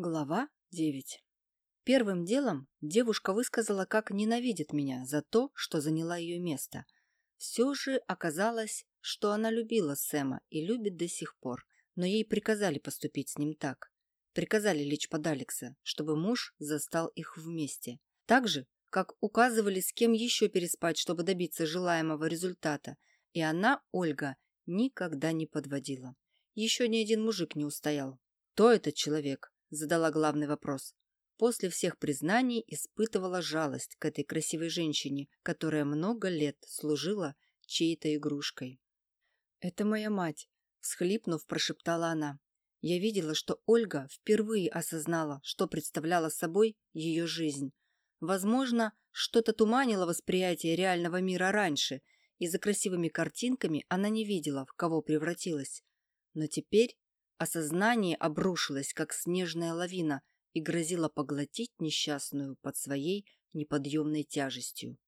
Глава 9. Первым делом девушка высказала, как ненавидит меня за то, что заняла ее место. Все же оказалось, что она любила Сэма и любит до сих пор, но ей приказали поступить с ним так. Приказали лечь под Алекса, чтобы муж застал их вместе. Так же, как указывали, с кем еще переспать, чтобы добиться желаемого результата. И она, Ольга, никогда не подводила. Еще ни один мужик не устоял. Кто этот человек? Задала главный вопрос. После всех признаний испытывала жалость к этой красивой женщине, которая много лет служила чьей-то игрушкой. «Это моя мать», – всхлипнув, прошептала она. Я видела, что Ольга впервые осознала, что представляла собой ее жизнь. Возможно, что-то туманило восприятие реального мира раньше, и за красивыми картинками она не видела, в кого превратилась. Но теперь Осознание обрушилось, как снежная лавина, и грозило поглотить несчастную под своей неподъемной тяжестью.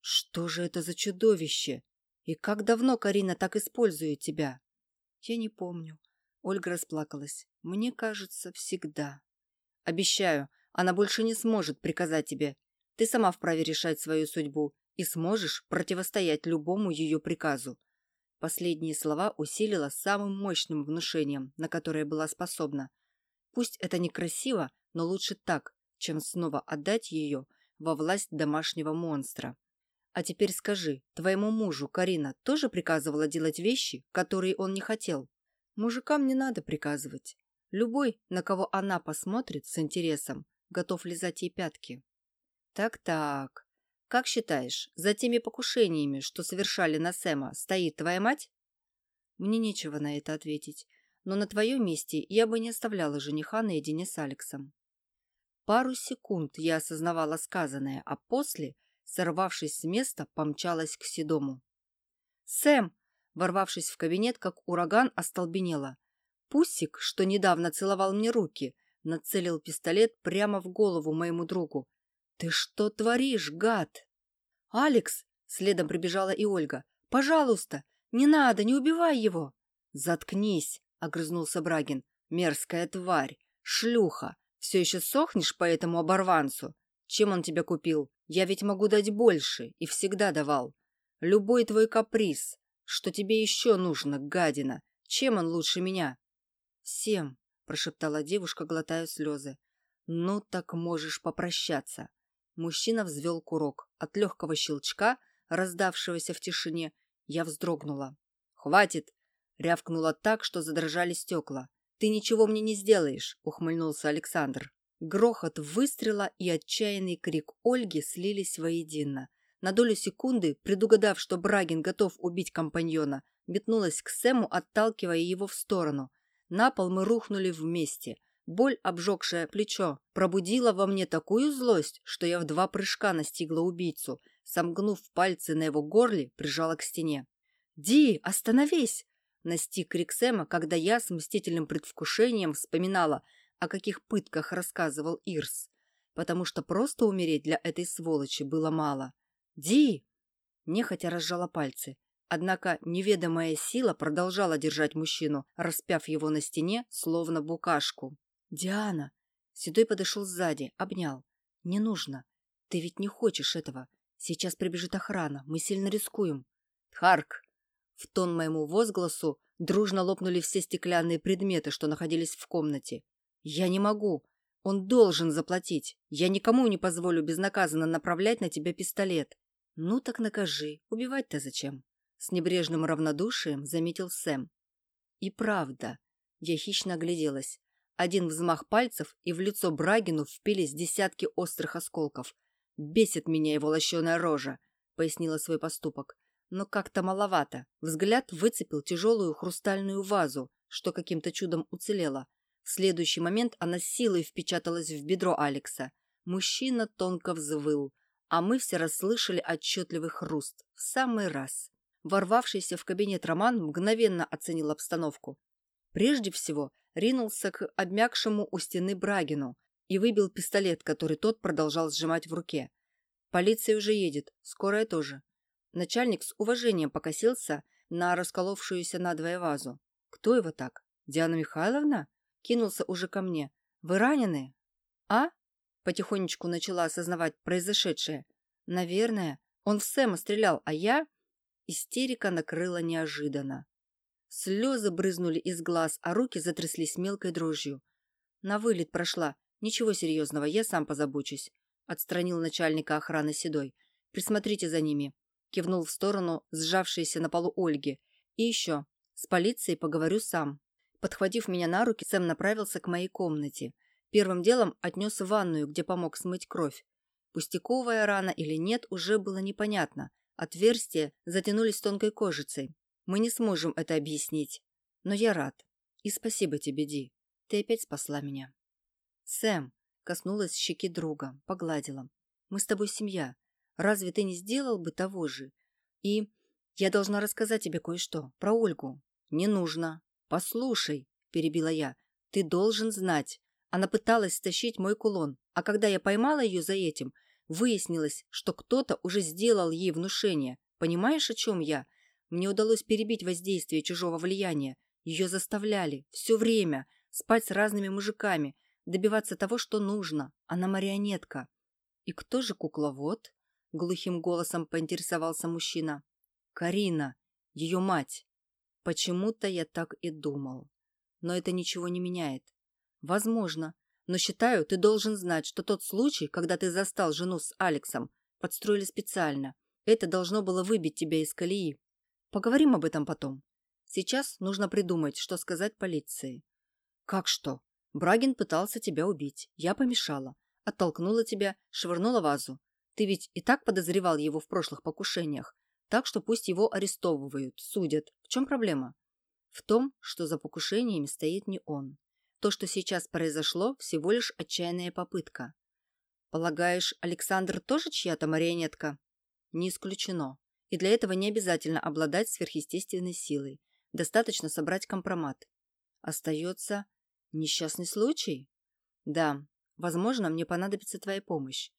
«Что же это за чудовище? И как давно Карина так использует тебя?» «Я не помню». Ольга расплакалась. «Мне кажется, всегда». «Обещаю, она больше не сможет приказать тебе. Ты сама вправе решать свою судьбу и сможешь противостоять любому ее приказу. Последние слова усилила самым мощным внушением, на которое была способна. Пусть это некрасиво, но лучше так, чем снова отдать ее во власть домашнего монстра. А теперь скажи, твоему мужу Карина тоже приказывала делать вещи, которые он не хотел? Мужикам не надо приказывать. Любой, на кого она посмотрит с интересом, готов лизать ей пятки. Так-так, как считаешь, за теми покушениями, что совершали на Сэма, стоит твоя мать? Мне нечего на это ответить, но на твоем месте я бы не оставляла жениха наедине с Алексом. Пару секунд я осознавала сказанное, а после, сорвавшись с места, помчалась к Седому. «Сэм!» Ворвавшись в кабинет, как ураган, остолбенела. Пусик, что недавно целовал мне руки, нацелил пистолет прямо в голову моему другу. «Ты что творишь, гад?» «Алекс!» — следом прибежала и Ольга. «Пожалуйста! Не надо, не убивай его!» «Заткнись!» — огрызнулся Брагин. «Мерзкая тварь! Шлюха! Все еще сохнешь по этому оборванцу? Чем он тебя купил? Я ведь могу дать больше и всегда давал. Любой твой каприз. Что тебе еще нужно, гадина? Чем он лучше меня?» «Всем!» — прошептала девушка, глотая слезы. «Ну так можешь попрощаться. Мужчина взвел курок. От легкого щелчка, раздавшегося в тишине, я вздрогнула. «Хватит!» — рявкнула так, что задрожали стекла. «Ты ничего мне не сделаешь!» — ухмыльнулся Александр. Грохот выстрела и отчаянный крик Ольги слились воедино. На долю секунды, предугадав, что Брагин готов убить компаньона, метнулась к Сэму, отталкивая его в сторону. На пол мы рухнули вместе. Боль, обжегшая плечо, пробудила во мне такую злость, что я в два прыжка настигла убийцу, сомкнув пальцы на его горле, прижала к стене. «Ди, остановись!» Настиг крик Сэма, когда я с мстительным предвкушением вспоминала, о каких пытках рассказывал Ирс, потому что просто умереть для этой сволочи было мало. «Ди!» Нехотя разжала пальцы. Однако неведомая сила продолжала держать мужчину, распяв его на стене, словно букашку. «Диана!» Седой подошел сзади, обнял. «Не нужно. Ты ведь не хочешь этого. Сейчас прибежит охрана. Мы сильно рискуем». «Харк!» В тон моему возгласу дружно лопнули все стеклянные предметы, что находились в комнате. «Я не могу. Он должен заплатить. Я никому не позволю безнаказанно направлять на тебя пистолет». «Ну так накажи. Убивать-то зачем?» С небрежным равнодушием заметил Сэм. «И правда». Я хищно огляделась. Один взмах пальцев, и в лицо Брагину впились десятки острых осколков. «Бесит меня его лощеная рожа», — пояснила свой поступок. Но как-то маловато. Взгляд выцепил тяжелую хрустальную вазу, что каким-то чудом уцелела. В следующий момент она силой впечаталась в бедро Алекса. Мужчина тонко взвыл, а мы все расслышали отчетливый хруст. В самый раз. Ворвавшийся в кабинет Роман мгновенно оценил обстановку. Прежде всего, ринулся к обмякшему у стены Брагину и выбил пистолет, который тот продолжал сжимать в руке. Полиция уже едет, скорая тоже. Начальник с уважением покосился на расколовшуюся надвое вазу. Кто его так? Диана Михайловна? Кинулся уже ко мне. Вы ранены? А? Потихонечку начала осознавать произошедшее. Наверное, он в Сэма стрелял, а я... Истерика накрыла неожиданно. Слезы брызнули из глаз, а руки затряслись мелкой дрожью. На вылет прошла. Ничего серьезного, я сам позабочусь. Отстранил начальника охраны Седой. Присмотрите за ними. Кивнул в сторону сжавшейся на полу Ольги. И еще. С полицией поговорю сам. Подхватив меня на руки, Сэм направился к моей комнате. Первым делом отнес в ванную, где помог смыть кровь. Пустяковая рана или нет, уже было непонятно. Отверстия затянулись тонкой кожицей. Мы не сможем это объяснить. Но я рад. И спасибо тебе, Ди. Ты опять спасла меня. Сэм коснулась щеки друга, погладила. Мы с тобой семья. Разве ты не сделал бы того же? И я должна рассказать тебе кое-что про Ольгу. Не нужно. Послушай, перебила я. Ты должен знать. Она пыталась стащить мой кулон, а когда я поймала ее за этим, выяснилось, что кто-то уже сделал ей внушение. Понимаешь, о чем я? Мне удалось перебить воздействие чужого влияния. Ее заставляли. Все время. Спать с разными мужиками. Добиваться того, что нужно. Она марионетка. И кто же кукловод? Глухим голосом поинтересовался мужчина. Карина. Ее мать. Почему-то я так и думал. Но это ничего не меняет. Возможно. Но считаю, ты должен знать, что тот случай, когда ты застал жену с Алексом, подстроили специально. Это должно было выбить тебя из колеи. Поговорим об этом потом. Сейчас нужно придумать, что сказать полиции. Как что? Брагин пытался тебя убить. Я помешала. Оттолкнула тебя, швырнула вазу. Ты ведь и так подозревал его в прошлых покушениях. Так что пусть его арестовывают, судят. В чем проблема? В том, что за покушениями стоит не он. То, что сейчас произошло, всего лишь отчаянная попытка. Полагаешь, Александр тоже чья-то марионетка? Не исключено. И для этого не обязательно обладать сверхъестественной силой. Достаточно собрать компромат. Остается несчастный случай? Да, возможно, мне понадобится твоя помощь.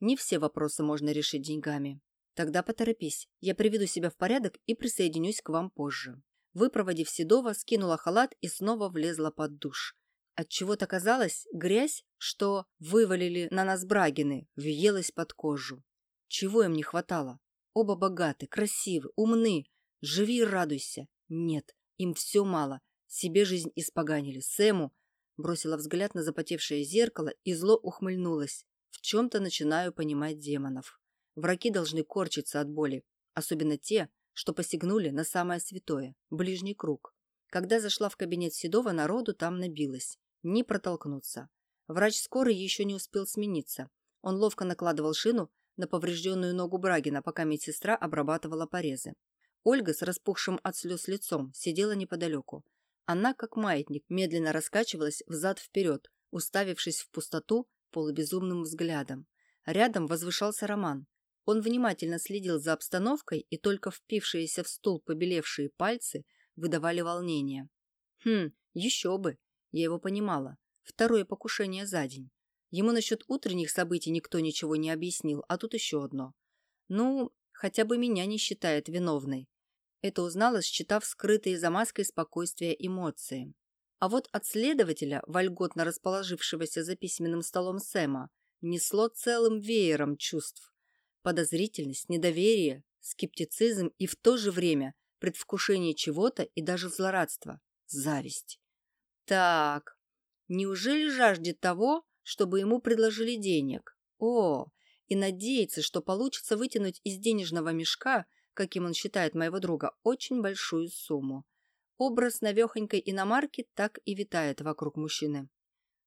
Не все вопросы можно решить деньгами. Тогда поторопись. Я приведу себя в порядок и присоединюсь к вам позже. Выпроводив Седова, скинула халат и снова влезла под душ. От чего то казалось, грязь, что вывалили на нас брагины, въелась под кожу. Чего им не хватало? Оба богаты, красивы, умны. Живи и радуйся. Нет, им все мало. Себе жизнь испоганили. Сэму бросила взгляд на запотевшее зеркало и зло ухмыльнулась. В чем-то начинаю понимать демонов. Враги должны корчиться от боли, особенно те, что посягнули на самое святое – ближний круг. Когда зашла в кабинет Седова, народу там набилось. Не протолкнуться. Врач скорой еще не успел смениться. Он ловко накладывал шину на поврежденную ногу Брагина, пока медсестра обрабатывала порезы. Ольга с распухшим от слез лицом сидела неподалеку. Она, как маятник, медленно раскачивалась взад-вперед, уставившись в пустоту полубезумным взглядом. Рядом возвышался Роман. Он внимательно следил за обстановкой, и только впившиеся в стул побелевшие пальцы выдавали волнение. Хм, еще бы. Я его понимала. Второе покушение за день. Ему насчет утренних событий никто ничего не объяснил, а тут еще одно. Ну, хотя бы меня не считает виновной. Это узнала, считав скрытые за маской спокойствия эмоции. А вот от следователя, вольготно расположившегося за письменным столом Сэма, несло целым веером чувств. Подозрительность, недоверие, скептицизм и в то же время предвкушение чего-то и даже злорадство, зависть. Так, неужели жаждет того, чтобы ему предложили денег. О, и надеется, что получится вытянуть из денежного мешка, каким он считает моего друга, очень большую сумму. Образ навехонькой иномарки так и витает вокруг мужчины.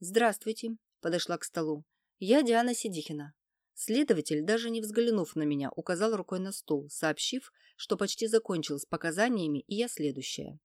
«Здравствуйте», – подошла к столу. «Я Диана Сидихина». Следователь, даже не взглянув на меня, указал рукой на стул, сообщив, что почти закончил с показаниями, и я следующая.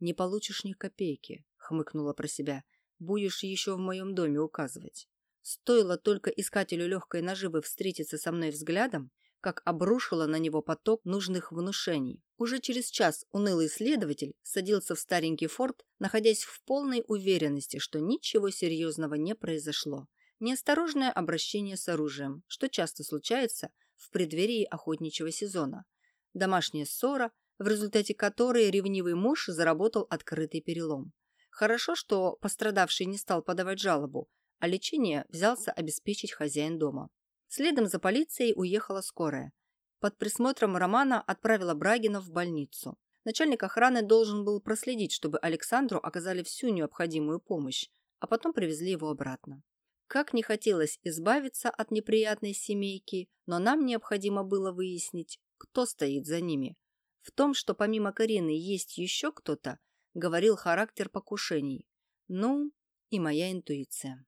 «Не получишь ни копейки», – хмыкнула про себя будешь еще в моем доме указывать. Стоило только искателю легкой наживы встретиться со мной взглядом, как обрушила на него поток нужных внушений. Уже через час унылый следователь садился в старенький форт, находясь в полной уверенности, что ничего серьезного не произошло. Неосторожное обращение с оружием, что часто случается в преддверии охотничьего сезона. Домашняя ссора, в результате которой ревнивый муж заработал открытый перелом. Хорошо, что пострадавший не стал подавать жалобу, а лечение взялся обеспечить хозяин дома. Следом за полицией уехала скорая. Под присмотром Романа отправила Брагина в больницу. Начальник охраны должен был проследить, чтобы Александру оказали всю необходимую помощь, а потом привезли его обратно. Как не хотелось избавиться от неприятной семейки, но нам необходимо было выяснить, кто стоит за ними. В том, что помимо Карины есть еще кто-то, говорил характер покушений. Ну, и моя интуиция.